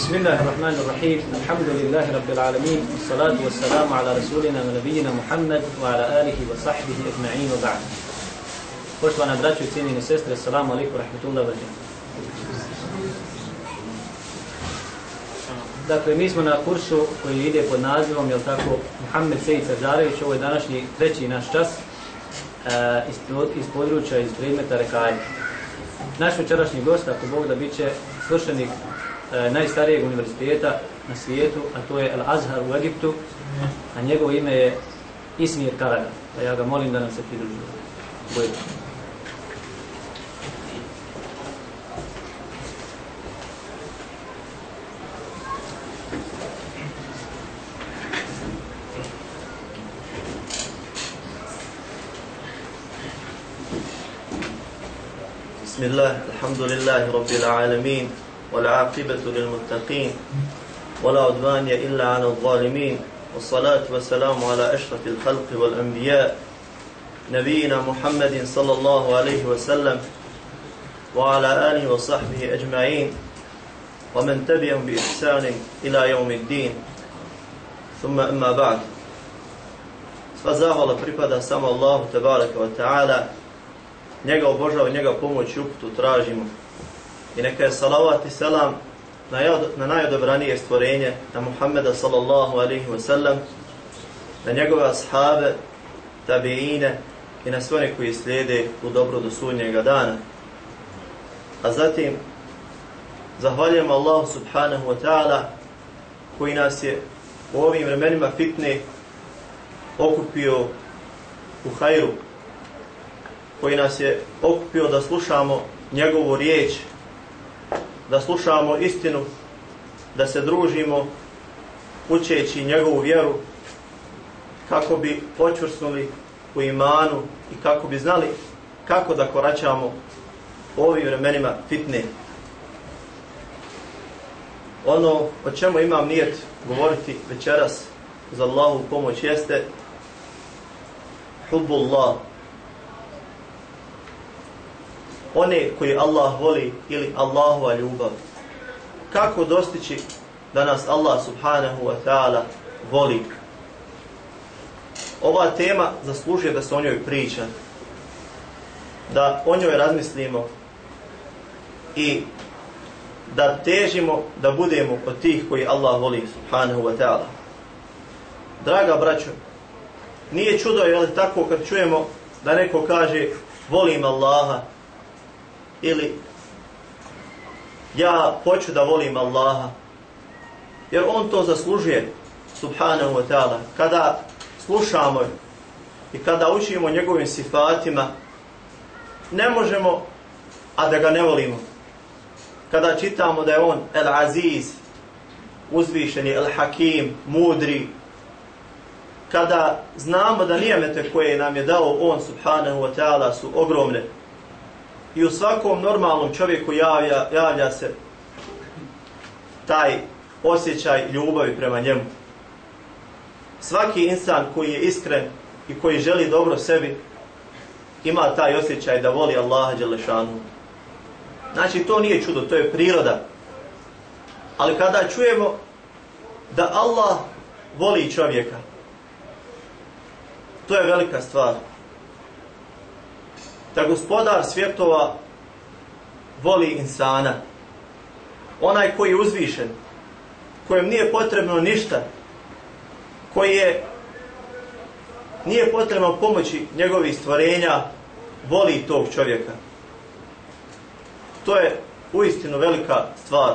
بسم الله الرحمن الرحيم الحمد لله رب العالمين والصلاة والسلام على رسولنا ونبينا محمد وعلى آله وصحبه أجمعين وبعد Poštovana braćo i cijenine sestre, assalamu alaikum rahmatullahi wa Dakle, mi smo na kursu koji ide pod nazivom, jel tako, Muhammed Sejid Sađarević, ovo je današnji treći naš čas e, iz, iz područja, iz predmeta Rekaje. Naš večerašnji gost, ako Bog da bit će slušenik e, najstarijeg univerziteta na svijetu, a to je Al Azhar u Egiptu, a njegovo ime je Ismir Karaga. Pa ja ga molim da nam se pridruži. Bojite. بسم الله الحمد لله رب العالمين والعاقبة للمتقين ولا عدوان إلا على الظالمين والصلاة والسلام على أشرف الخلق والأنبياء نبينا محمد صلى الله عليه وسلم وعلى آله وصحبه أجمعين ومن تبعهم بإحسان إلى يوم الدين ثم أما بعد فزاهل pripada samo Allahu tebareke ve taala njega obožava, njega pomoć i uputu tražimo. I neka je salavat i selam na, na najodobranije stvorenje, na Muhammeda sallallahu alaihi wa sallam, na njegove ashabe, tabiine i na sve koji slijede u dobro do sudnjega dana. A zatim, zahvaljujem Allahu subhanahu wa ta'ala koji nas je u ovim vremenima fitne okupio u hajru, koji nas je okupio da slušamo njegovu riječ, da slušamo istinu, da se družimo učeći njegovu vjeru, kako bi počvrsnuli u imanu i kako bi znali kako da koračamo u ovim vremenima fitne. Ono o čemu imam nijet govoriti večeras za Allahu pomoć jeste hubbullah, one koje Allah voli ili Allahova ljubav. Kako dostići da nas Allah subhanahu wa ta'ala voli? Ova tema zaslužuje da se o njoj priča, da o njoj razmislimo i da težimo da budemo od tih koji Allah voli subhanahu wa ta'ala. Draga braćo, nije čudo je li tako kad čujemo da neko kaže volim Allaha ili ja hoću da volim Allaha jer on to zaslužuje subhanahu wa ta'ala. Kada slušamo i kada učimo njegovim sifatima ne možemo a da ga ne volimo. Kada čitamo da je on el aziz uzvišeni el hakim mudri kada znamo da nijemete koje nam je dao on subhanahu wa ta'ala su ogromne i u svakom normalnom čovjeku javlja, javlja se taj osjećaj ljubavi prema njemu. Svaki insan koji je iskren i koji želi dobro sebi ima taj osjećaj da voli Allaha Đelešanu. Znači to nije čudo, to je priroda. Ali kada čujemo da Allah voli čovjeka, to je velika stvar da gospodar svjetova voli insana. Onaj koji je uzvišen, kojem nije potrebno ništa, koji je nije potrebno pomoći njegovih stvorenja, voli tog čovjeka. To je uistinu velika stvar.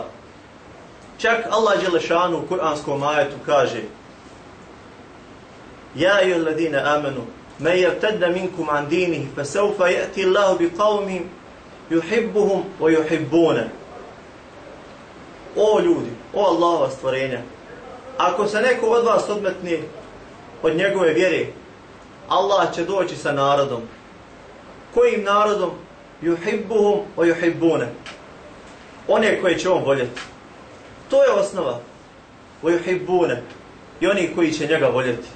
Čak Allah Đelešanu u Kur'anskom ajetu kaže Ja i ladine amenu من يرتد منكم عن دينه فسوف يأتي الله بقوم يحبهم ويحبونه O ljudi, o Allahova stvorenja, ako se neko od vas odmetne od njegove vjere, Allah će doći sa narodom. Kojim narodom? Juhibbuhum o juhibbune. One koje će on voljeti. To je osnova. O juhibbune. I oni koji će njega voljeti.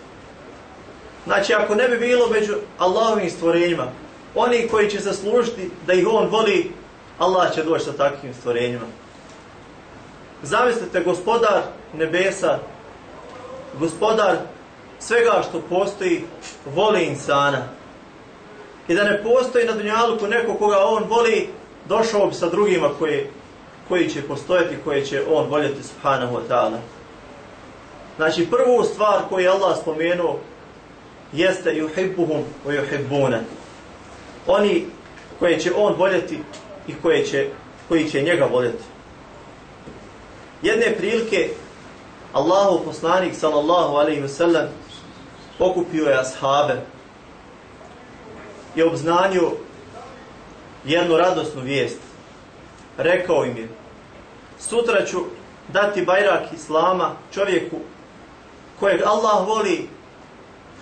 Znači, ako ne bi bilo među Allahovim stvorenjima, oni koji će zaslužiti da ih on voli, Allah će doći sa takvim stvorenjima. Zamislite, gospodar nebesa, gospodar svega što postoji, voli insana. I da ne postoji na dunjaluku neko koga on voli, došao bi sa drugima koji, koji će postojati, koje će on voljeti subhanahu wa ta'ala. Znači, prvu stvar koju je Allah spomenuo jeste yuhibbuhum wa yuhibbuna. Oni koje će on voljeti i koje će, koji će njega voljeti. Jedne prilike Allahu poslanik sallallahu alejhi ve sellem okupio je ashabe i obznanio jednu radosnu vijest. Rekao im je, sutra ću dati bajrak Islama čovjeku kojeg Allah voli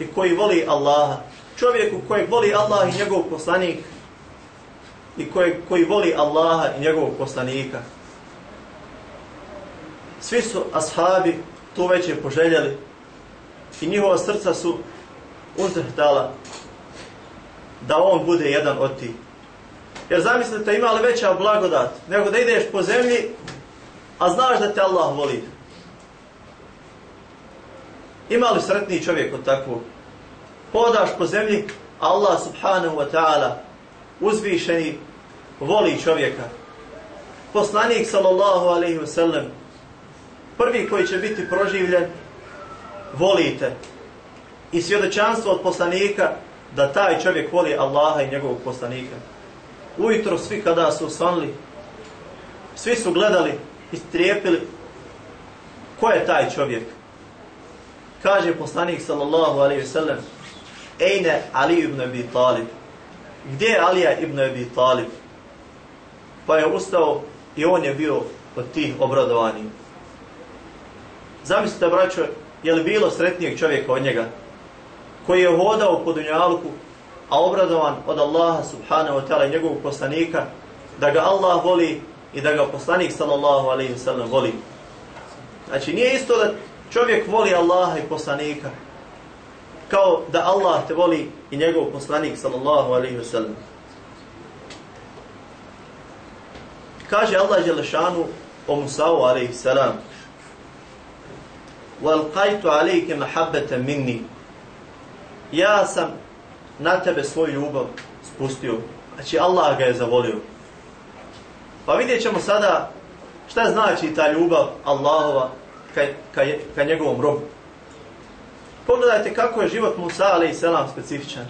i koji voli Allaha. Čovjeku kojeg voli Allah i njegov poslanik i kojeg, koji voli Allaha i njegovog poslanika. Svi su ashabi to već je poželjeli i njihova srca su uzrhtala da on bude jedan od tih. Jer zamislite, ima li veća blagodat nego da ideš po zemlji, a znaš da te Allah voli. Ima li sretniji čovjek od takvog? Podaš po zemlji, Allah subhanahu wa ta'ala uzvišeni voli čovjeka. Poslanik sallallahu alaihi wa sallam prvi koji će biti proživljen volite. I svjedočanstvo od poslanika da taj čovjek voli Allaha i njegovog poslanika. Ujutro svi kada su usvanili, svi su gledali i strijepili ko je taj čovjek. Kaže poslanik sallallahu alaihi sallam Ejne Ali ibn Abi Talib. Gdje je Alija ibn Abi Talib? Pa je ustao i on je bio od tih obradovanih. Zamislite, braćo, je li bilo sretnijeg čovjeka od njega koji je hodao po dunjalku, a obradovan od Allaha subhanahu wa ta'ala i njegovog poslanika, da ga Allah voli i da ga poslanik sallallahu alaihi sallam voli. Znači, nije isto da čovjek voli Allaha i poslanika, kao da Allah te voli i njegov poslanik sallallahu alaihi wa sallam. Kaže Allah Đelešanu o Musa'u alaihi salam, وَالْقَيْتُ عَلَيْكَ مَحَبَّةً مِنِّي Ja sam na tebe svoju ljubav spustio. Znači Allah ga je zavolio. Pa vidjet ćemo sada šta znači ta ljubav Allahova ka, ka, ka njegovom robu. Pogledajte kako je život Musa alaih selam specifičan.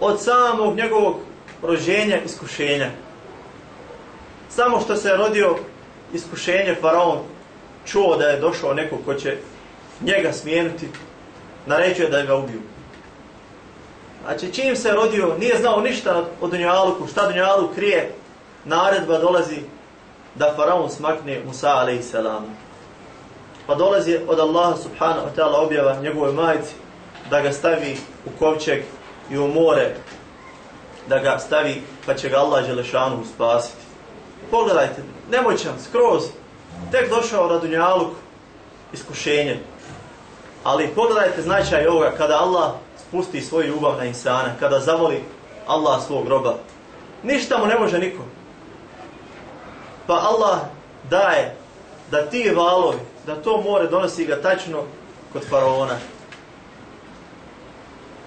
Od samog njegovog rođenja iskušenja. Samo što se je rodio iskušenje, faraon čuo da je došao neko ko će njega smijenuti, naređuje da ga ubiju. Znači, čim se rodio, nije znao ništa o Dunjaluku, šta Dunjaluk krije, naredba dolazi da faraon smakne Musa a.s. Pa dolazi od Allaha subhanahu wa ta'ala objava njegove majici da ga stavi u kovčeg i u more, da ga stavi pa će ga Allah Želešanu spasiti. Pogledajte, nemoćan, skroz, tek došao radunjaluk, iskušenje, Ali pogledajte značaj ovoga kada Allah spusti svoju ljubav na insana, kada zavoli Allah svog roba. Ništa mu ne može niko. Pa Allah daje da ti valovi, da to more donosi ga tačno kod faraona.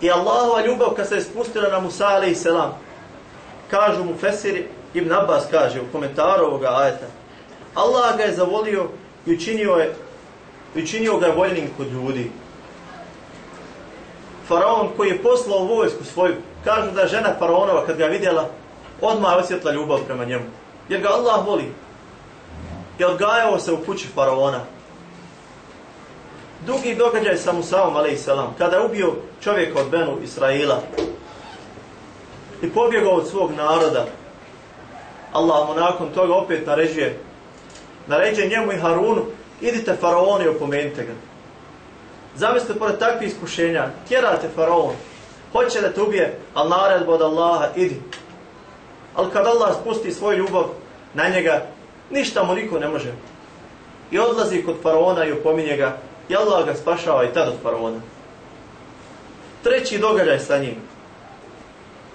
I Allahova ljubav kad se je spustila na Musa alaih selam, kažu mu Fesiri, Ibn Abbas kaže u komentaru ovoga ajeta, Allah ga je zavolio i učinio je i činio ga voljnim kod ljudi. Faraon koji je poslao vojsku svoju, kažu da žena faraonova kad ga vidjela, odmah je osjetla ljubav prema njemu. Jer ga Allah voli. I odgajao se u kući faraona. Dugi događaj sa Musaom, a.s. kada je ubio čovjeka od Benu Israila i pobjegao od svog naroda, Allah mu nakon toga opet naređuje, naređuje njemu i Harunu idite faraonu i opomenite ga. Zamislite, pored takvih iskušenja, tjerate faraon, hoće da te ubije, ali naredba od Allaha, idi. Ali kad Allah spusti svoju ljubav na njega, ništa mu niko ne može. I odlazi kod faraona i opominje ga, i Allah ga spašava i tad od faraona. Treći događaj sa njim.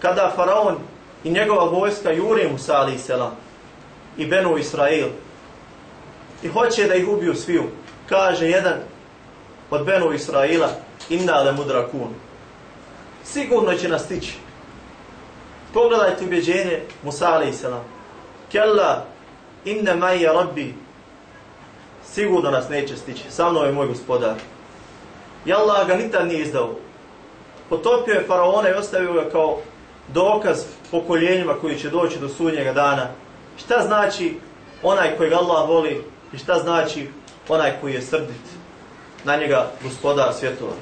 Kada faraon i njegova vojska jure Musa ali i Sela i Benu Israil, i hoće da ih ubiju sviju. Kaže jedan od Benu Israila, inna le mudrakun. Sigurno će nas stići. Pogledajte ubjeđenje Musa a.s. Kella, inne maja rabbi, sigurno nas neće stići. Sa mnom je moj gospodar. I Allah ga nikad nije izdao. Potopio je faraona i ostavio ga kao dokaz pokoljenjima koji će doći do sunnjega dana. Šta znači onaj kojeg Allah voli i šta znači onaj koji je srdit na njega gospodar svjetova.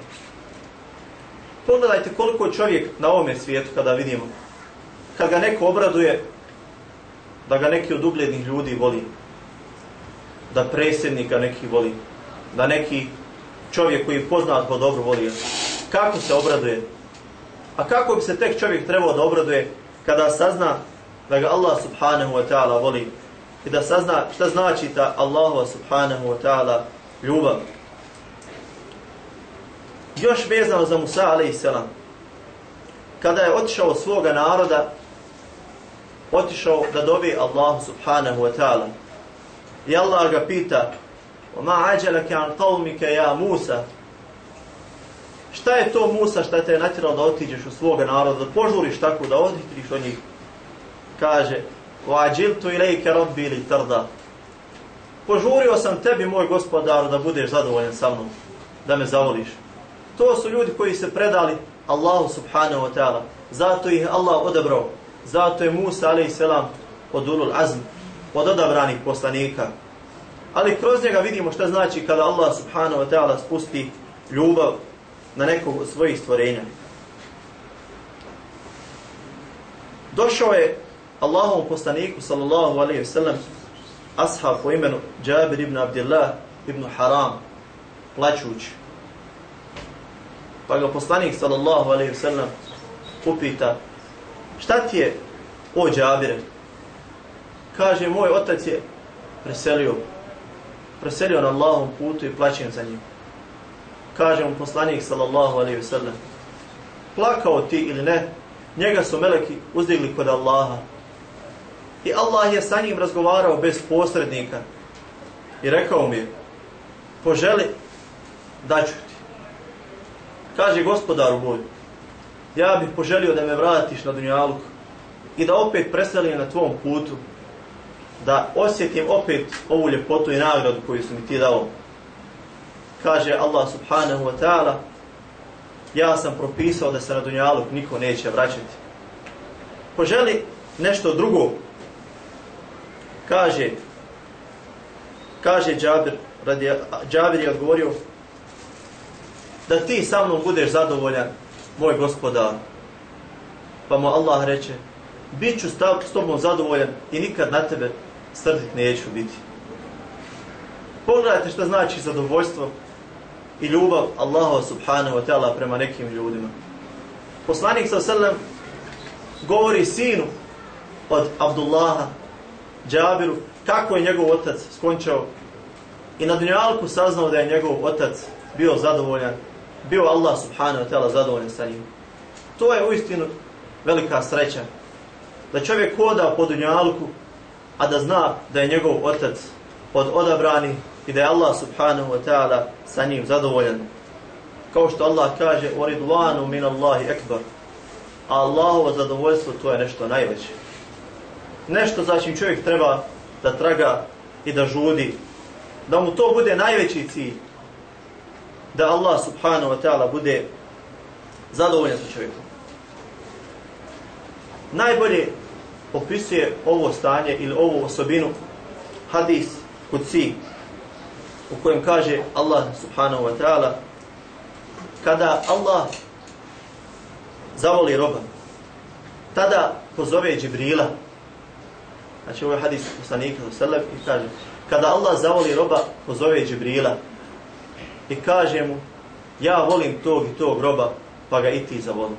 Pogledajte koliko čovjek na ovome svijetu kada vidimo, kad ga neko obraduje, da ga neki od uglednih ljudi voli, da predsjednika neki voli, da neki čovjek koji je poznat po dobro voli, kako se obraduje? A kako bi se tek čovjek trebao da obraduje kada sazna da ga Allah subhanahu wa ta'ala voli i da sazna šta znači ta Allah subhanahu wa ta'ala ljubav. Još vezano za Musa a.s. Kada je otišao svoga naroda, otišao da dobi Allahu subhanahu wa ta'ala. I Allah ga pita, Ma ađelake an qavmike ja Musa. Šta je to Musa šta te je natjerao da otiđeš u svoga naroda, da požuriš tako, da oditriš od njih? Kaže, Vađiltu ilajke rabbi ili tarda. Požurio sam tebi, moj gospodaru, da budeš zadovoljan sa mnom, da me zavoliš. To su ljudi koji se predali Allahu subhanahu wa ta'ala. Zato ih Allah odabrao. Zato je Musa a.s. od ulul azm, od odabranih poslanika. Ali kroz njega vidimo šta znači kada Allah subhanahu wa ta'ala spusti ljubav na nekog od svojih stvorenja. Došao je Allahom poslaniku sallallahu alaihi wa sallam ashab po imenu Jabir ibn Abdillah ibn Haram plaćući. Pa ga poslanik sallallahu alaihi wa sallam upita šta ti je o Jabire? Kaže moj otac je preselio preselio na Allahom putu i plaćem za njim. Kaže mu poslanik sallallahu alaihi ve sellem, plakao ti ili ne njega su meleki uzdigli kod Allaha I Allah je sa njim razgovarao bez posrednika. I rekao mi je, poželi da ću ti. Kaže gospodaru moj, ja bih poželio da me vratiš na Dunjaluk i da opet preselim na tvom putu, da osjetim opet ovu ljepotu i nagradu koju su mi ti dao. Kaže Allah subhanahu wa ta'ala, ja sam propisao da se na Dunjaluk niko neće vraćati. Poželi nešto drugo kaže kaže Džabir radi Džabir je odgovorio da ti sa mnom budeš zadovoljan moj gospodar pa mu Allah reče bit ću stav, s tobom zadovoljan i nikad na tebe srdit neću biti pogledajte što znači zadovoljstvo i ljubav Allaha subhanahu wa ta'ala prema nekim ljudima poslanik sa sallam govori sinu od Abdullaha Džabiru kako je njegov otac skončao i na dunjalku saznao da je njegov otac bio zadovoljan, bio Allah subhanahu wa ta'ala zadovoljan sa njim. To je uistinu velika sreća. Da čovjek hoda po dunjalku, a da zna da je njegov otac od odabrani i da je Allah subhanahu wa ta'ala sa njim zadovoljan. Kao što Allah kaže, o ridvanu min Allahi ekbar. A Allahovo zadovoljstvo to je nešto najveće nešto za čim čovjek treba da traga i da žudi, da mu to bude najveći cilj, da Allah subhanahu wa ta'ala bude zadovoljan sa čovjekom. Najbolje opisuje ovo stanje ili ovu osobinu hadis kod u kojem kaže Allah subhanahu wa ta'ala kada Allah zavoli roba tada pozove Džibrila Znači ovo je hadis poslanika sallam i kaže kada Allah zavoli roba, pozove Džibrila i kaže mu ja volim tog i tog roba, pa ga i ti zavoli.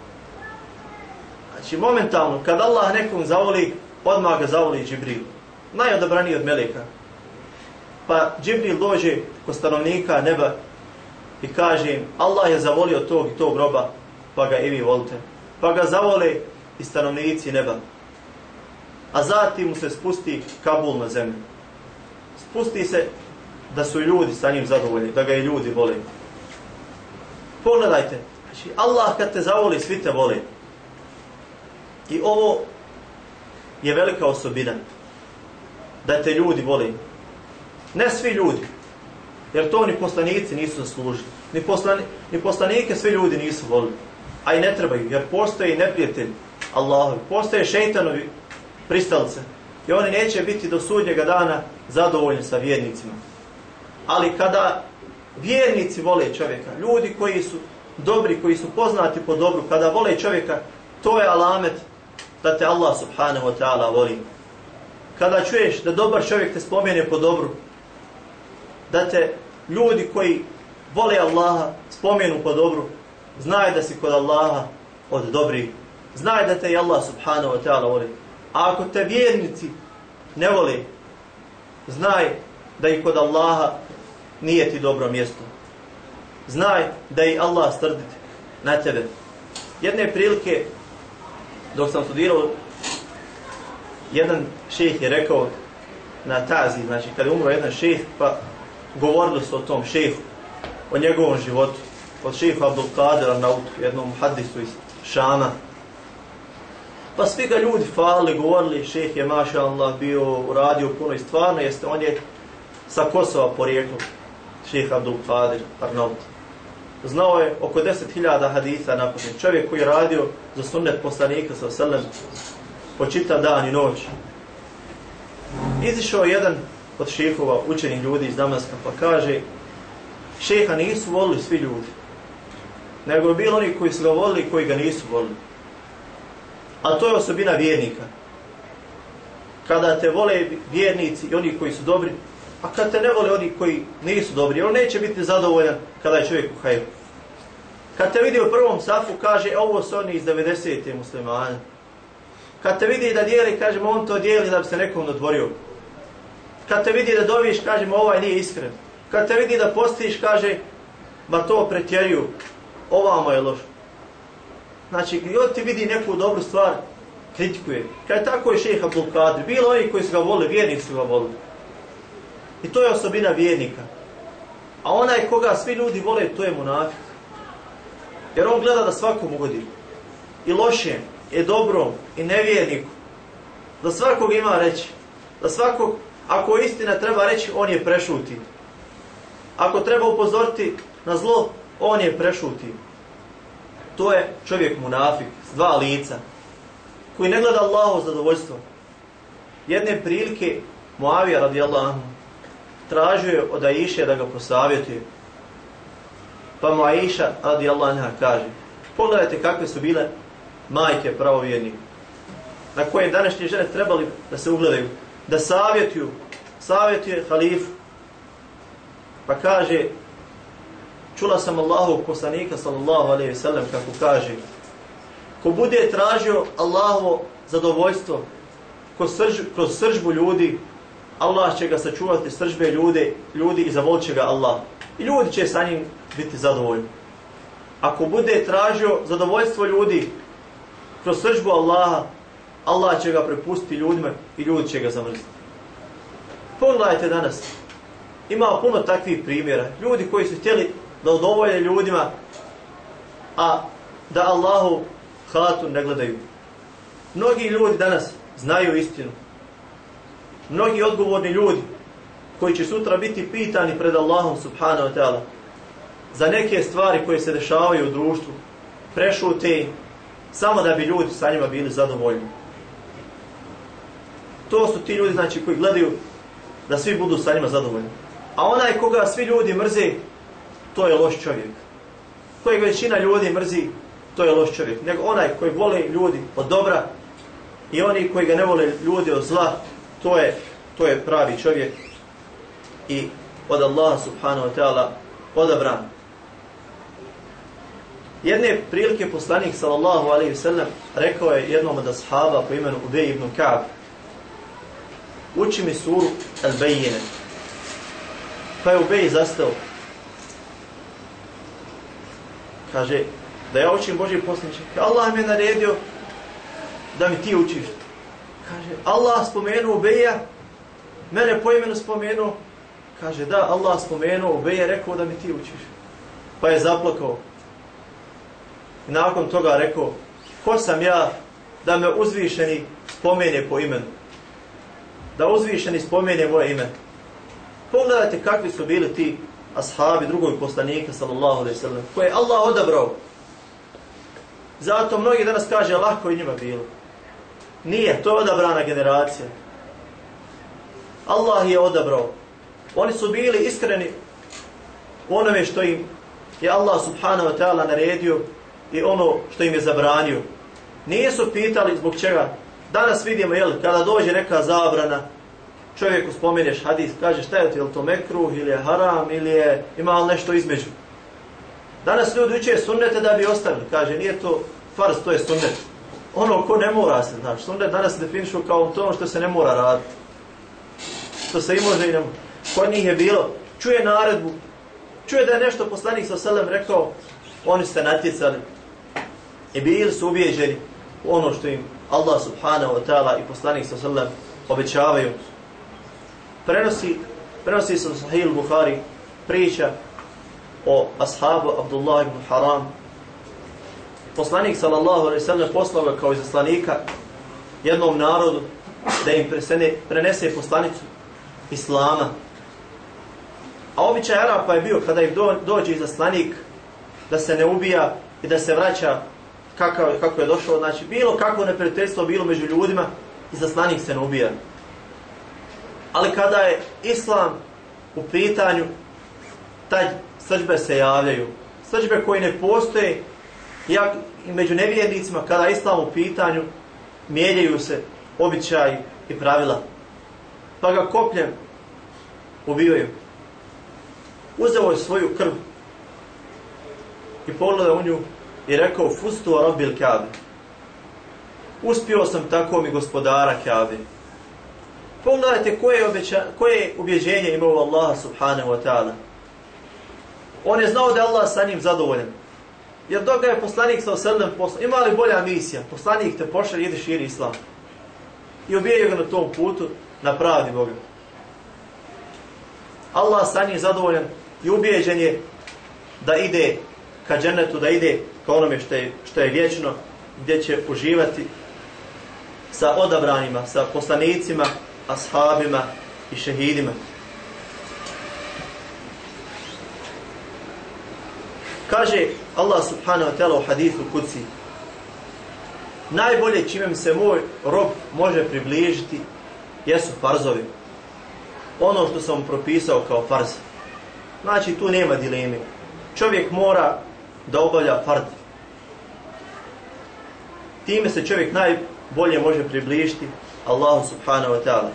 Znači momentalno, kad Allah nekom zavoli, odmah ga zavoli Džibril. Najodobraniji od Meleka. Pa Džibril dođe kod stanovnika neba i kaže im Allah je zavolio tog i tog roba, pa ga i vi volite. Pa ga zavole i stanovnici neba a zatim mu se spusti Kabul na zemlju. spusti se da su ljudi sa njim zadovoljni, da ga i ljudi vole. Pogledajte, znači Allah kad te zavoli, svi te vole. I ovo je velika osobina, da te ljudi vole. Ne svi ljudi, jer to ni poslanici nisu zaslužili. Ni, poslani, ni poslanike svi ljudi nisu volili. A i ne trebaju, jer postoje i neprijatelj Allahovi, postoje šeitanovi pristalce. I oni neće biti do sudnjega dana zadovoljni sa vjernicima. Ali kada vjernici vole čovjeka, ljudi koji su dobri, koji su poznati po dobru, kada vole čovjeka, to je alamet da te Allah subhanahu wa ta'ala voli. Kada čuješ da dobar čovjek te spomene po dobru, da te ljudi koji vole Allaha spomenu po dobru, znaj da si kod Allaha od dobrih. Znaj da te i Allah subhanahu wa ta'ala voli. A ako te vjernici ne voli, znaj da i kod Allaha nije ti dobro mjesto. Znaj da i Allah strditi na tebe. Jedne prilike, dok sam studirao, jedan šejh je rekao na tazi, znači kada je umro jedan šejh, pa govorilo se o tom šejhu, o njegovom životu, od šeha Abdul Qadira na jednom hadisu iz Šana. Pa svi ga ljudi falili, govorili, šeh je maša Allah bio uradio puno i stvarno jeste, on je sa Kosova porijeklom, šeh Abdul Qadir Arnaut. Znao je oko 10.000 haditha naposljedno. Čovjek koji je radio za sunnet poslanika sa selem po čitav dan i noć. Izišao jedan od šehova, učenih ljudi iz Damaska, pa kaže šeha nisu volili svi ljudi, nego je bilo oni koji su ga volili i koji ga nisu volili. A to je osobina vjernika. Kada te vole vjernici i oni koji su dobri, a kad te ne vole oni koji nisu dobri, on neće biti zadovoljan kada je čovjek u hajru. Kad te vidi u prvom safu, kaže, ovo su oni iz 90. muslimani. Kad te vidi da dijeli, kaže, on to dijeli da bi se nekom dodvorio. Kad te vidi da doviš, kaže, ovaj nije iskren. Kad te vidi da postiš, kaže, ma to pretjeruju, ovamo je loš. Znači, gdje ti vidi neku dobru stvar, kritikuje. Kad tako je šeha Abdul bilo oni koji su ga volili, vjernik su ga volili. I to je osobina vjernika. A onaj koga svi ljudi vole, to je munafik. Jer on gleda da svakom ugodi. I lošem, i dobrom, i nevjerniku. Da svakog ima reći. Da svakog, ako istina treba reći, on je prešuti. Ako treba upozoriti na zlo, on je prešuti. To je čovjek munafik, s dva lica, koji ne gleda Allahovo zadovoljstvo. Jedne prilike Muavija radijallahu anhu tražio je od Aisha da ga posavjetuje. Pa mu Aisha radijallahu anha kaže pogledajte kakve su bile majke pravovjernika na koje današnje žene trebali da se ugledaju, da savjetuju, savjetuje halifu. Pa kaže čula sam Allahu poslanika sallallahu alaihi ve sellem kako kaže ko bude tražio Allahovo zadovoljstvo kroz, srž, kroz sržbu ljudi Allah će ga sačuvati sržbe ljude, ljudi i zavolit ga Allah. I ljudi će sa njim biti zadovoljni. Ako bude tražio zadovoljstvo ljudi kroz sržbu Allaha, Allah će ga prepustiti ljudima i ljudi će ga zamrziti. Pogledajte danas. Ima puno takvih primjera. Ljudi koji su htjeli da odovolje ljudima, a da Allahu hatu ne gledaju. Mnogi ljudi danas znaju istinu. Mnogi odgovorni ljudi koji će sutra biti pitani pred Allahom subhanahu wa ta'ala za neke stvari koje se dešavaju u društvu, prešute samo da bi ljudi sa njima bili zadovoljni. To su ti ljudi znači koji gledaju da svi budu sa njima zadovoljni. A onaj koga svi ljudi mrze, to je loš čovjek. Kojeg većina ljudi mrzi, to je loš čovjek. Nego onaj koji vole ljudi od dobra i oni koji ga ne vole ljudi od zla, to je, to je pravi čovjek i od Allaha subhanahu wa ta'ala odabran. Jedne prilike poslanik sallallahu alaihi wa sallam rekao je jednom od ashaba po imenu Ubej ibn Ka'b uči mi suru Al-Bayyine. Pa je Ubej zastao kaže da ja učim Božji poslaniče. Allah mi je naredio da mi ti učiš. Kaže, Allah spomenuo Ubeja, mene po imenu spomenuo, kaže da, Allah spomenuo, Ubeja, rekao da mi ti učiš. Pa je zaplakao. I nakon toga rekao, ko sam ja da me uzvišeni spomene po imenu? Da uzvišeni spomene moje ime. Pogledajte kakvi su bili ti ashabi drugog poslanika, sallallahu alaihi sallam, koje je Allah odabrao. Zato mnogi danas kaže, lako je njima bilo. Nije, to je odabrana generacija. Allah je odabrao. Oni su bili iskreni u onome što im je Allah subhanahu wa ta'ala naredio i ono što im je zabranio. Nisu pitali zbog čega. Danas vidimo, jel, kada dođe neka zabrana, čovjeku spomeneš hadis, kaže šta je to, je to mekruh ili je haram ili je ima li nešto između. Danas ljudi uče sunnete da bi ostavili, kaže nije to farz, to je sunnet. Ono ko ne mora se, znači, sunnet danas definišu kao to što se ne mora raditi. Što se i može i ne mora. Kod njih je bilo, čuje naredbu, čuje da je nešto poslanik sa selem rekao, oni ste natjecali i bili su ubijeđeni ono što im Allah subhanahu wa ta'ala i poslanik sa selem obećavaju prenosi, prenosi se Sahih Bukhari priča o ashabu Abdullah ibn Haram. Poslanik sallallahu alejhi ve sellem poslao ga kao izaslanika jednom narodu da im presene, prenese poslanicu Islama. A običaj Arapa je bio kada im do, dođe izaslanik da se ne ubija i da se vraća kako, kako je došao. Znači, bilo kako neprijateljstvo bilo među ljudima, izaslanik se ne ubija. Ali kada je islam u pitanju, taj srđbe se javljaju. Srđbe koji ne postoje, Ja, među nevjernicima, kada islam u pitanju, mijeljaju se običaji i pravila. Pa ga kopljem ubijaju. Uzeo je svoju krv i pogledao u nju i rekao, fustu a robil kabe. Uspio sam tako mi gospodara kabe. Pogledajte koje, obeća, koje ubjeđenje ima u Allaha subhanahu wa ta'ala. On je znao da je Allah sa njim zadovoljen. Jer dok ga je poslanik sa osrednjem posla, ima li bolja misija? Poslanik te pošalje, ide širi islam. I ubijaju ga na tom putu, na pravdi Boga. Allah sa njim zadovoljan i ubijeđen je da ide ka džennetu, da ide ka onome što je, što je vječno, gdje će uživati sa odabranima, sa poslanicima, ashabima i šehidima. Kaže Allah subhanahu wa ta'ala u hadithu kuci najbolje čime mi se moj rob može približiti jesu farzovi. Ono što sam propisao kao farz. Znači tu nema dileme. Čovjek mora da obavlja fard. Time se čovjek najbolje može približiti Allahu subhanahu wa ta'ala.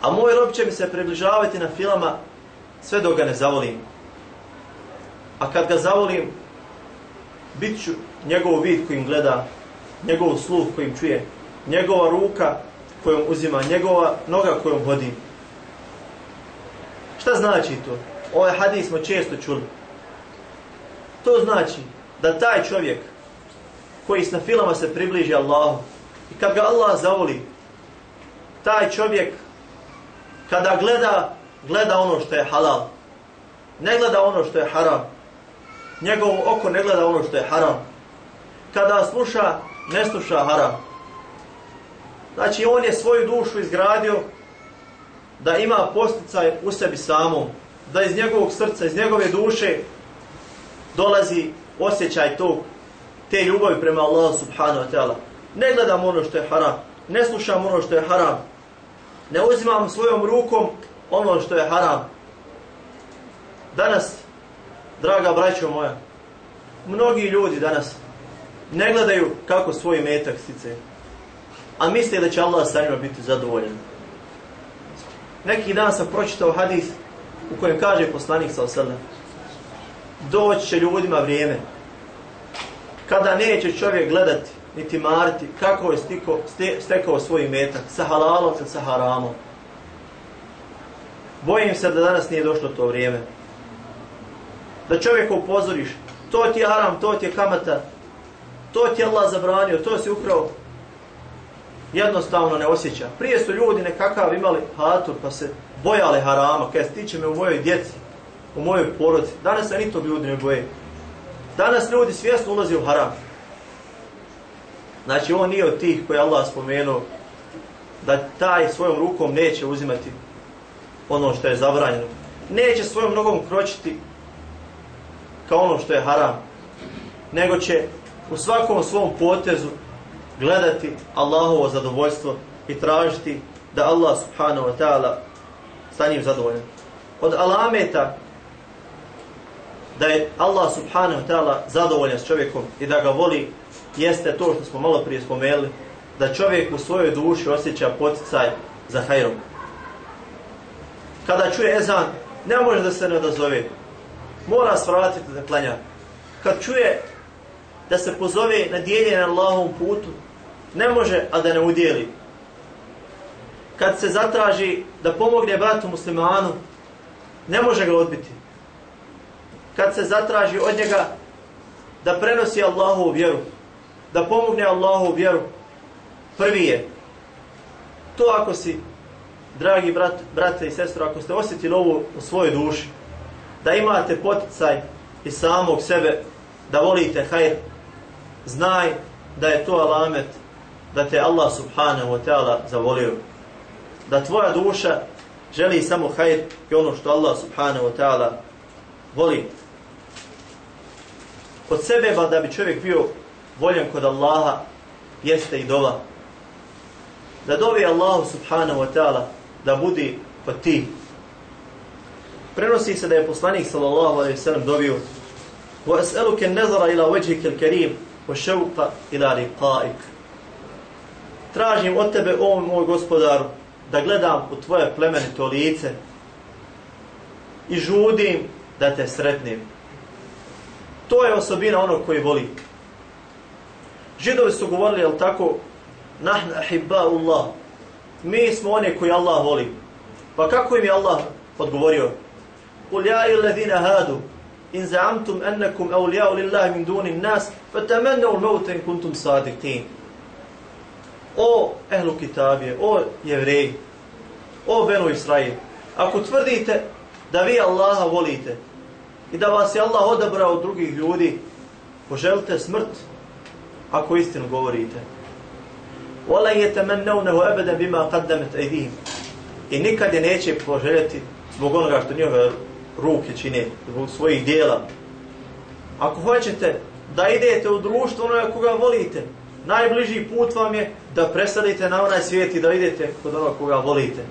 A moj rob će mi se približavati na filama sve dok ga ne zavolim. A kad ga zavolim, bit ću njegov vid kojim gleda, njegov sluh kojim čuje, njegova ruka kojom uzima, njegova noga kojom hodi. Šta znači to? Ovaj hadis smo često čuli. To znači da taj čovjek koji na filama se približi Allahu, I kad ga Allah zavoli, taj čovjek, kada gleda, gleda ono što je halal. Ne gleda ono što je haram. Njegovo oko ne gleda ono što je haram. Kada sluša, ne sluša haram. Znači, on je svoju dušu izgradio da ima posticaj u sebi samom. Da iz njegovog srca, iz njegove duše dolazi osjećaj tog, te ljubavi prema Allahu subhanahu wa ta'ala ne gledam ono što je haram, ne slušam ono što je haram, ne uzimam svojom rukom ono što je haram. Danas, draga braćo moja, mnogi ljudi danas ne gledaju kako svoj metak stice, a misle da će Allah sa njima biti zadovoljen. Neki dan sam pročitao hadis u kojem kaže poslanik sa osrlem, doći će ljudima vrijeme, kada neće čovjek gledati niti mariti kako je stiko, ste, stekao svoj metak, sa halalom sa haramom. Bojim se da danas nije došlo to vrijeme. Da čovjeka upozoriš, to ti je haram, to ti je kamata, to ti je Allah zabranio, to si ukrao. jednostavno ne osjeća. Prije su ljudi nekakav imali hatur pa se bojale harama, kaj stiče me u mojoj djeci, u mojoj porodci. Danas se ni to ljudi ne boje. Danas ljudi svjesno ulazi u haram. Znači on nije od tih koje Allah spomenuo da taj svojom rukom neće uzimati ono što je zabranjeno. Neće svojom nogom kročiti kao ono što je haram. Nego će u svakom svom potezu gledati Allahovo zadovoljstvo i tražiti da Allah subhanahu wa ta'ala sa njim zadovoljan. Od alameta da je Allah subhanahu wa ta'ala zadovoljan s čovjekom i da ga voli jeste to što smo malo prije spomenuli da čovjek u svojoj duši osjeća poticaj za hajrom. Kada čuje ezan, ne može da se ne odazove. Mora svratiti da klanja. Kad čuje da se pozove na dijeljenje na Allahovom putu, ne može, a da ne udjeli. Kad se zatraži da pomogne bratu muslimanu, ne može ga odbiti. Kad se zatraži od njega da prenosi Allahovu vjeru, da pomogne Allahovu vjeru, prvi je. To ako si, dragi brat, brate i sestro, ako ste osjetili ovo u svojoj duši, da imate poticaj i samog sebe, da volite hajr, znaj da je to alamet da te Allah subhanahu wa ta'ala zavolio. Da tvoja duša želi samo hajr i ono što Allah subhanahu wa ta'ala voli. Od sebe ba da bi čovjek bio voljen kod Allaha jeste i dova. Da dovi Allahu subhanahu wa ta'ala da budi kod ti prenosi se da je poslanik sallallahu alejhi ve sellem dobio wa as'aluka an-nazara ila wajhika al-karim wa shawqa ila liqa'ik tražim od tebe o moj gospodar da gledam u tvoje plemenito lice i žudim da te sretnem. To je osobina onog koji voli. Židovi su govorili al tako? Nahnu ahibba'ullah. Mi smo oni koji Allah voli. Pa kako im je Allah odgovorio? قل يا أيها ladina hadu, in zaamtum أنكم أولياء lillahi min دون nas, فتمنوا الموت إن كنتم in kuntum sadiqin o ehlu kitabije, o jevreji, o benu Israil, ako tvrdite da vi Allaha volite i da vas je Allah odabrao od drugih ljudi, poželite smrt ako istinu govorite. Wala yatamannawnahu abadan bima qaddamat aydihim. I nikad je neće poželjeti zbog onoga što njihove ruke čine, zbog svojih dijela. Ako hoćete da idete u društvo onoga koga volite, najbliži put vam je da presadite na onaj svijet i da idete kod onoga koga volite.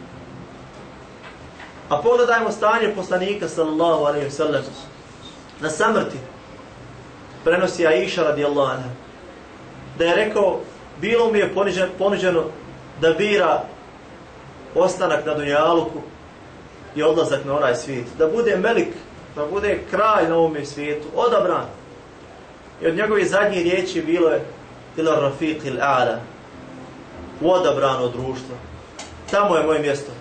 A pogledajmo stanje poslanika sallallahu alaihi sallam na samrti prenosi Aisha radijallahu anha da je rekao bilo mi je ponižen, ponuđeno da bira ostanak na Dunjaluku i odlazak na onaj svijet. Da bude melik, da bude kralj na ovome svijetu, odabran. I od njegove zadnje riječi bilo je ila rafiq il a'la u odabrano društvo. Tamo je moje mjesto.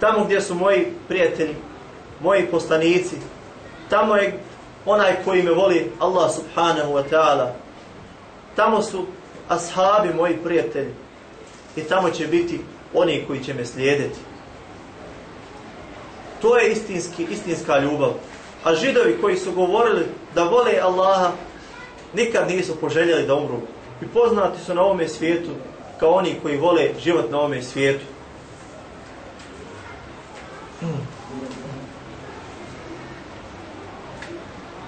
Tamo gdje su moji prijatelji moji postanici tamo je onaj koji me voli Allah subhanahu wa ta'ala. Tamo su ashabi moji prijatelji. I tamo će biti oni koji će me slijediti to je istinski, istinska ljubav a židovi koji su govorili da vole Allaha nikad nisu poželjeli da umru. I poznati su na ovome svijetu kao oni koji vole život na ovome svijetu.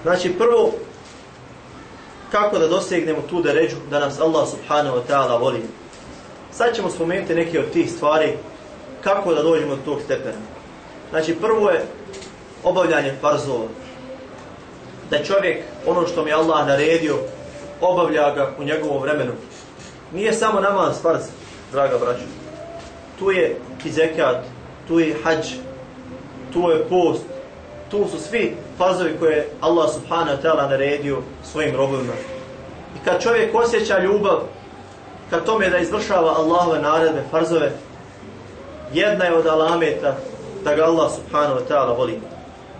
Znači prvo, kako da dosegnemo tu da ređu da nas Allah subhanahu wa ta'ala voli. Sad ćemo spomenuti neke od tih stvari kako da dođemo do tog stepena. Znači prvo je obavljanje farzova da čovjek ono što mi Allah naredio obavlja ga u njegovom vremenu. Nije samo namaz farz, draga braću. Tu je i zekat, tu je hađ, tu je post, tu su svi farzovi koje Allah subhanahu wa ta'ala naredio svojim robovima. I kad čovjek osjeća ljubav kad tome da izvršava Allahove naredbe, farzove, jedna je od alameta da ga Allah subhanahu wa ta'ala voli.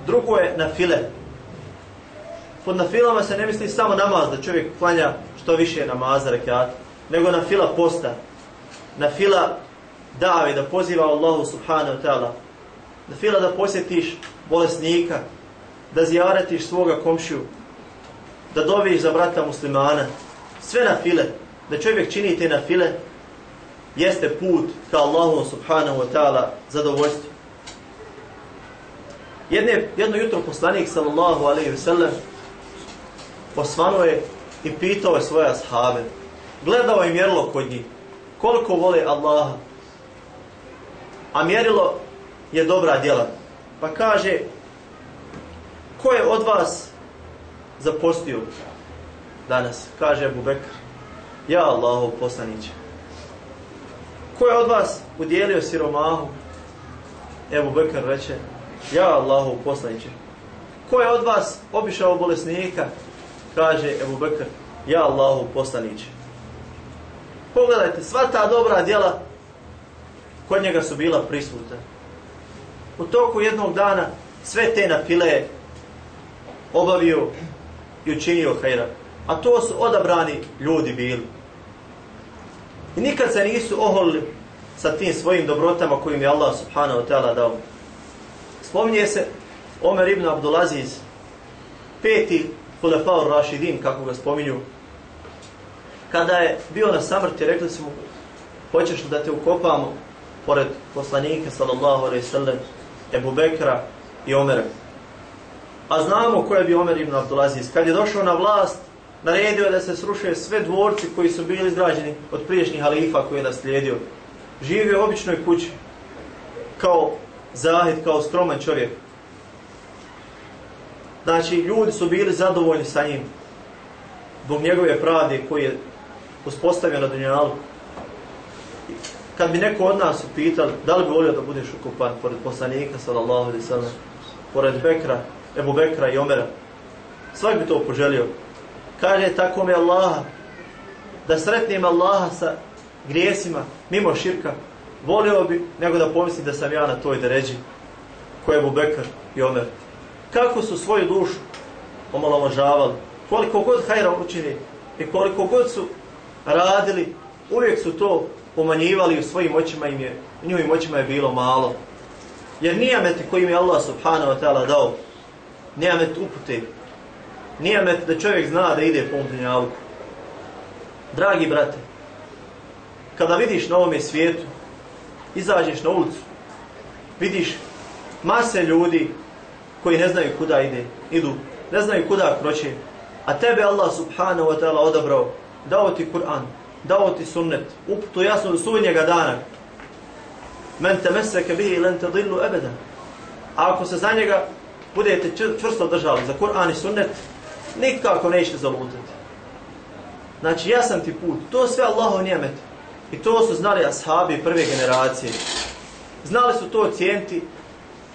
Drugo je na file, pod nafilama se ne misli samo namaz, da čovjek klanja što više namaza, rekiata, nego na fila posta. na fila dave, da poziva Allahu subhanahu wa ta'ala, na fila da posjetiš bolesnika, da zijaretiš svoga komšiju, da doviš za brata muslimana, sve na file, da čovjek čini te na file, jeste put ka Allahu subhanahu wa ta'ala zadovoljstvu. Jedne, jedno jutro poslanik sallallahu alaihi ve sellem osvanuo je i pitao je svoje ashabe. Gledao je mjerilo kod njih. Koliko vole Allaha. A mjerilo je dobra djela. Pa kaže, ko je od vas zapostio danas? Kaže Abu Bekr. Ja Allahov poslaniće. Ko je od vas udjelio siromahu? Ebu Bekr reče, ja Allahu poslaniće. Ko je od vas obišao bolesnika? Kaže Ebu Bekr, ja Allahu poslaniće. Pogledajte, sva ta dobra djela kod njega su bila prisutna. U toku jednog dana sve te napile obavio i učinio hajra. A to su odabrani ljudi bili. I nikad se nisu oholili sa tim svojim dobrotama kojim je Allah subhanahu wa ta'ala dao. Spominje se Omer ibn Abdulaziz, peti Hulefao Rašidin, kako ga spominju, kada je bio na samrti, rekli su mu, hoćeš da te ukopamo pored poslanika, sallallahu alaihi sallam, Ebu Bekra i Omera. A znamo ko je bio Omer ibn Abdulaziz. Kad je došao na vlast, naredio je da se srušuje sve dvorci koji su bili izgrađeni od priješnjih halifa koji je naslijedio. Živio u običnoj kući, kao zahid, kao skroman čovjek. Znači, ljudi su bili zadovoljni sa njim, zbog njegove pravde koji je uspostavio na Dunjalu. Kad bi neko od nas upital, da li bi volio da budeš ukupan pored poslanika, sallallahu alaihi sallam, pored Bekra, Ebu Bekra i Omera, svak bi to poželio. Kaže, tako mi Allaha, da sretnim Allaha sa grijesima, mimo širka, volio bi nego da pomislim da sam ja na toj deređi, koje je Bubekar i Omer. Kako su svoju dušu omalovažavali, koliko god hajra učini i koliko god su radili, uvijek su to umanjivali u svojim očima im je, u njihovim očima je bilo malo. Jer nijameti koji je Allah subhanahu wa ta'ala dao, nijamet upute, nijamet da čovjek zna da ide po ovom Dragi brate, kada vidiš na ovome svijetu, izađeš na ulicu, vidiš mase ljudi koji ne znaju kuda ide, idu, ne znaju kuda kroće, a tebe Allah subhanahu wa ta'ala odabrao, dao ti Kur'an, dao ti sunnet, uputu jasno do sudnjega dana. Men te meseke bihi len te dillu ebeda. A ako se za njega budete čvrsto držali za Kur'an i sunnet, nikako nećete zalutati. Znači, ja sam ti put. To sve Allahov nijemet. I to su znali ashabi prve generacije. Znali su to cijenti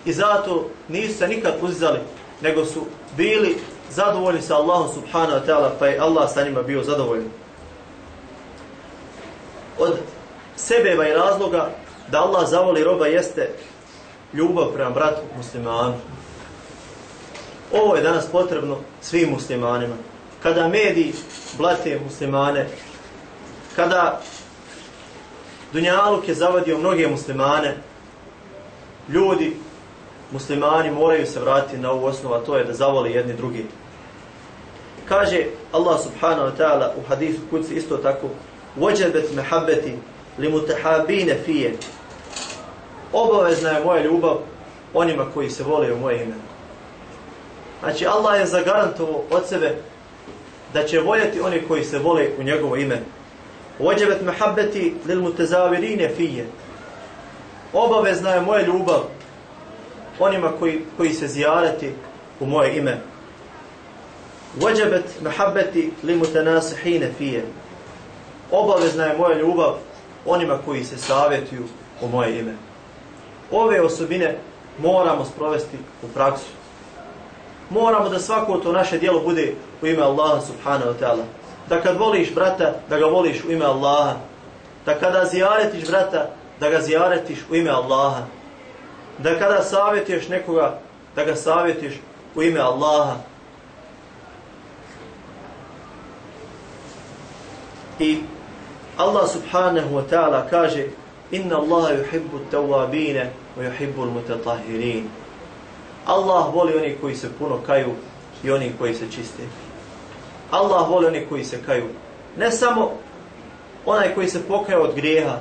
i zato nisu se nikad uzizali, nego su bili zadovoljni sa Allahom subhanahu wa ta'ala, pa je Allah sa njima bio zadovoljan od sebeva i razloga da Allah zavoli roba jeste ljubav prema bratu muslimanu. Ovo je danas potrebno svim muslimanima. Kada mediji blate muslimane, kada Dunjaluk je zavadio mnoge muslimane, ljudi, muslimani moraju se vratiti na ovu osnovu, a to je da zavoli jedni drugi. Kaže Allah subhanahu wa ta'ala u hadisu kuci isto tako, وجبت محبتي لمتحابين فيه obavezna je moja ljubav onima koji se vole u moje ime. Znači Allah je zagarantovao od sebe da će voljeti oni koji se vole u njegovo ime. Ođebet mehabbeti lil mutezavirine fije. Obavezna je moja ljubav onima koji, koji se zijarati u moje ime. Ođebet mehabbeti lil mutenasihine fije obavezna je moja ljubav onima koji se savjetuju u moje ime. Ove osobine moramo sprovesti u praksu. Moramo da svako to naše dijelo bude u ime Allaha subhanahu wa ta'ala. Da kad voliš brata, da ga voliš u ime Allaha. Da kada zijaretiš brata, da ga zijaretiš u ime Allaha. Da kada savjetuješ nekoga, da ga savjetiš u ime Allaha. I Allah subhanahu wa ta'ala kaže Inna Allaha yuhibbu tawabine wa yuhibbu mutatahirin. Allah voli oni koji se puno kaju i oni koji se čiste. Allah voli one koji se kaju. Ne samo onaj koji se pokaja od grijeha,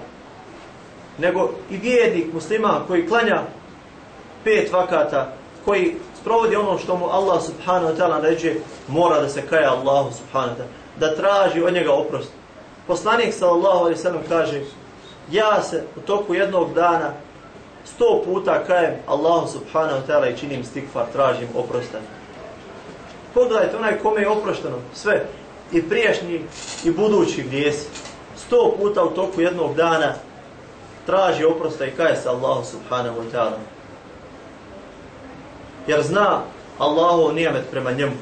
nego i vjernik muslima koji klanja pet vakata, koji sprovodi ono što mu Allah subhanahu wa ta'ala ređe, mora da se kaje Allahu subhanahu wa ta'ala, da traži od njega oprost. Poslanik sallallahu alaihi sallam kaže, ja se u toku jednog dana sto puta kajem Allahu subhanahu wa ta'ala i činim stikfar, tražim oprostanje. Pogledajte, onaj kome je oprošteno, sve, i priješnji i budući grijesi, sto puta u toku jednog dana traži oprosta i kaje se Allahu subhanahu wa ta'ala. Jer zna Allahu nijamet prema njemu.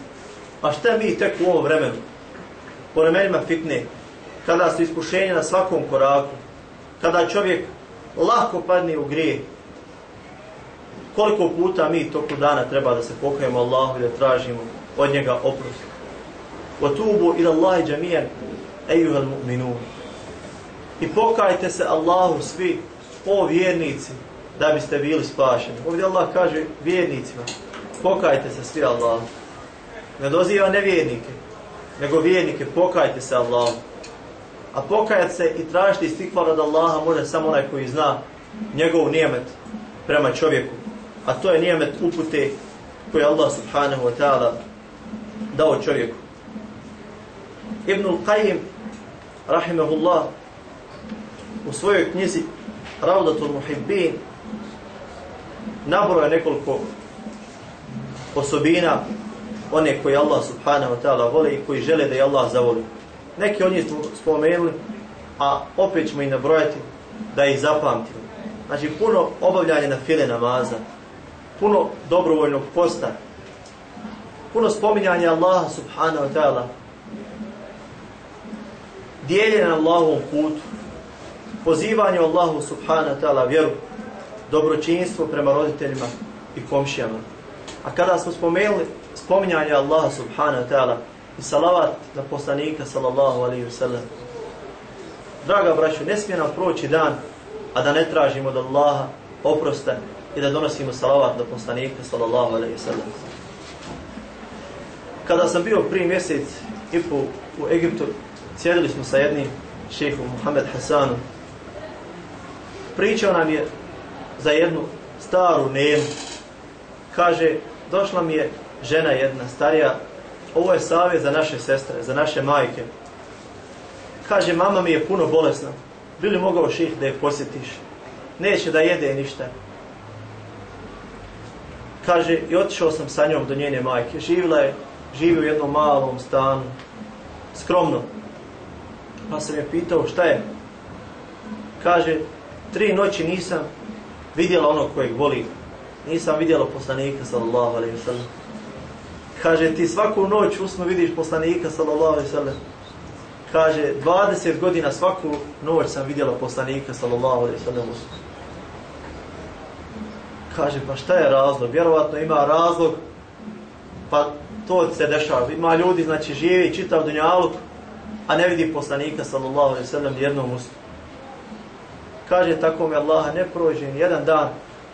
A šta mi tek u ovom vremenu? Po vremenima fitne, kada su iskušenja na svakom koraku, kada čovjek lako padne u grije, koliko puta mi toku dana treba da se pokajemo Allahu i da tražimo od njega oprost. Wa tubu ila Allahi jami'an ayyuhal mu'minun. I pokajte se Allahu svi o vjernici da biste bili spašeni. Ovdje Allah kaže vjernicima, pokajte se svi Allahu. Ne doziva nevjernike, nego vjernike, pokajte se Allahu. A pokajat se i tražiti istikvar od Allaha može samo onaj koji zna njegov nijemet prema čovjeku. A to je nijemet upute koji Allah subhanahu wa ta'ala dao čovjeku. Ibnul Qayyim, rahimahullah, u svojoj knjizi Ravdatul Muhibbin nabroja nekoliko osobina one koji Allah subhanahu wa ta'ala voli i koji žele da je Allah zavoli. Neki od njih smo spomenuli, a opet ćemo i nabrojati da ih zapamtimo. Znači puno obavljanja na file namaza, puno dobrovoljnog posta, puno spominjanja Allaha subhanahu wa ta'ala, dijeljenje na Allahovom putu, pozivanje Allahu subhanahu wa ta'ala vjeru, dobročinstvo prema roditeljima i komšijama. A kada smo spomenuli spominjanje Allaha subhanahu wa ta'ala i salavat na poslanika sallallahu alaihi wa sallam, draga braću, ne smije nam proći dan, a da ne tražimo od Allaha oprosta i da donosimo salavat na poslanika sallallahu alaihi wa sallam. Kada sam bio prvi mjesec i po u Egiptu, sjedili smo sa jednim šehom Muhammed Hasanom, pričao nam je za jednu staru nemu. Kaže, došla mi je žena jedna, starija, ovo je savjet za naše sestre, za naše majke. Kaže, mama mi je puno bolesna, bili mogao ših da je posjetiš? Neće da jede ništa. Kaže, i otišao sam sa njom do njene majke. Živila je, živi u jednom malom stanu, skromno. Pa sam je pitao, šta je? Kaže, tri noći nisam vidjela ono kojeg voli. Nisam vidjela poslanika sallallahu alaihi wa sallam. Kaže ti svaku noć usno vidiš poslanika sallallahu alaihi wa sallam. Kaže 20 godina svaku noć sam vidjela poslanika sallallahu alaihi wa sallam. Kaže pa šta je razlog? Vjerovatno ima razlog pa to se dešava. Ima ljudi znači živi čitav dunjaluk a ne vidi poslanika sallallahu alaihi sallam jednom ustu kaže tako mi Allaha, ne prođe ni jedan dan,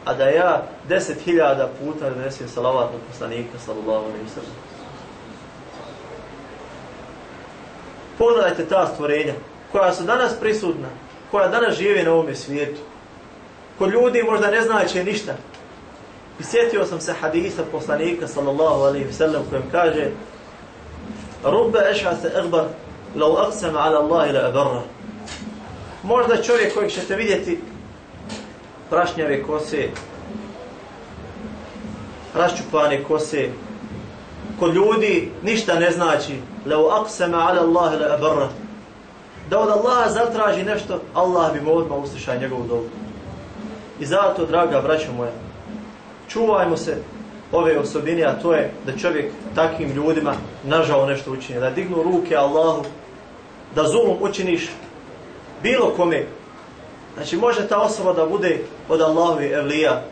a da ja deset hiljada puta donesim salavat na poslanika sallallahu alaihi sallam. Pogledajte ta stvorenja koja su danas prisutna, koja danas žive na ovome svijetu. Ko ljudi možda ne znaće ništa. I sjetio sam se hadisa poslanika sallallahu alaihi sallam kojem kaže Rubbe eš'a se egbar lau aqsama ala Allah la abarra možda čovjek kojeg ćete vidjeti prašnjave kose, raščupane kose, kod ljudi ništa ne znači, lau aksema ala Allah ila abarra, da od Allaha zatraži nešto, Allah bi mu odmah uslišao njegovu dobu. I zato, draga braćo moja, čuvajmo se ove osobine, a to je da čovjek takvim ljudima nažao nešto učini, da dignu ruke Allahu, da zulum učiniš bilo kome. Znači može ta osoba da bude od Allahovi evlija,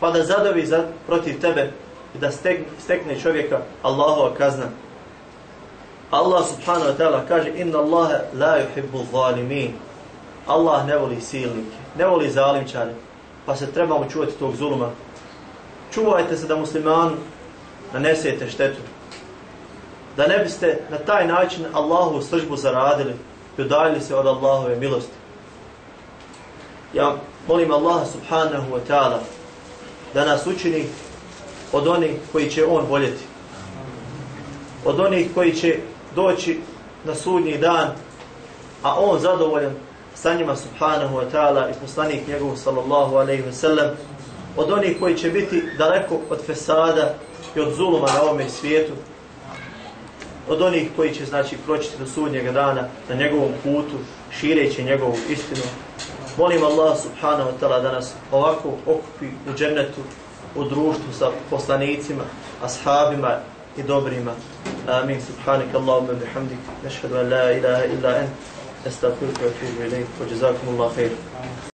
pa da zadovi za, protiv tebe i da stekne, stekne čovjeka Allahova kazna. Allah subhanahu wa ta'ala kaže inna Allahe la yuhibbu zalimin. Allah ne voli silnike, ne voli zalimčare, pa se trebamo čuvati tog zuluma. Čuvajte se da muslimanu nanesete štetu. Da ne biste na taj način Allahu sržbu zaradili i udaljili se od Allahove milosti. Ja molim Allaha subhanahu wa ta'ala da nas učini od onih koji će On voljeti. Od onih koji će doći na sudnji dan, a On zadovoljan sa njima subhanahu wa ta'ala i poslanik njegov sallallahu alaihi wa sallam. Od onih koji će biti daleko od fesada i od zuluma na ovome svijetu. Od onih koji će znači proći do sudnjega dana na njegovom putu, šireći njegovu istinu. Molim Allah subhanahu wa ta'ala da nas ovako okupi u džennetu, u društvu sa poslanicima, ashabima i dobrima. Amin. Subhanak Allahumma bihamdik. Nešhadu an la ilaha illa ent. Estağfurullah ve etûbü ileyh. Ve cezakumullah hayr.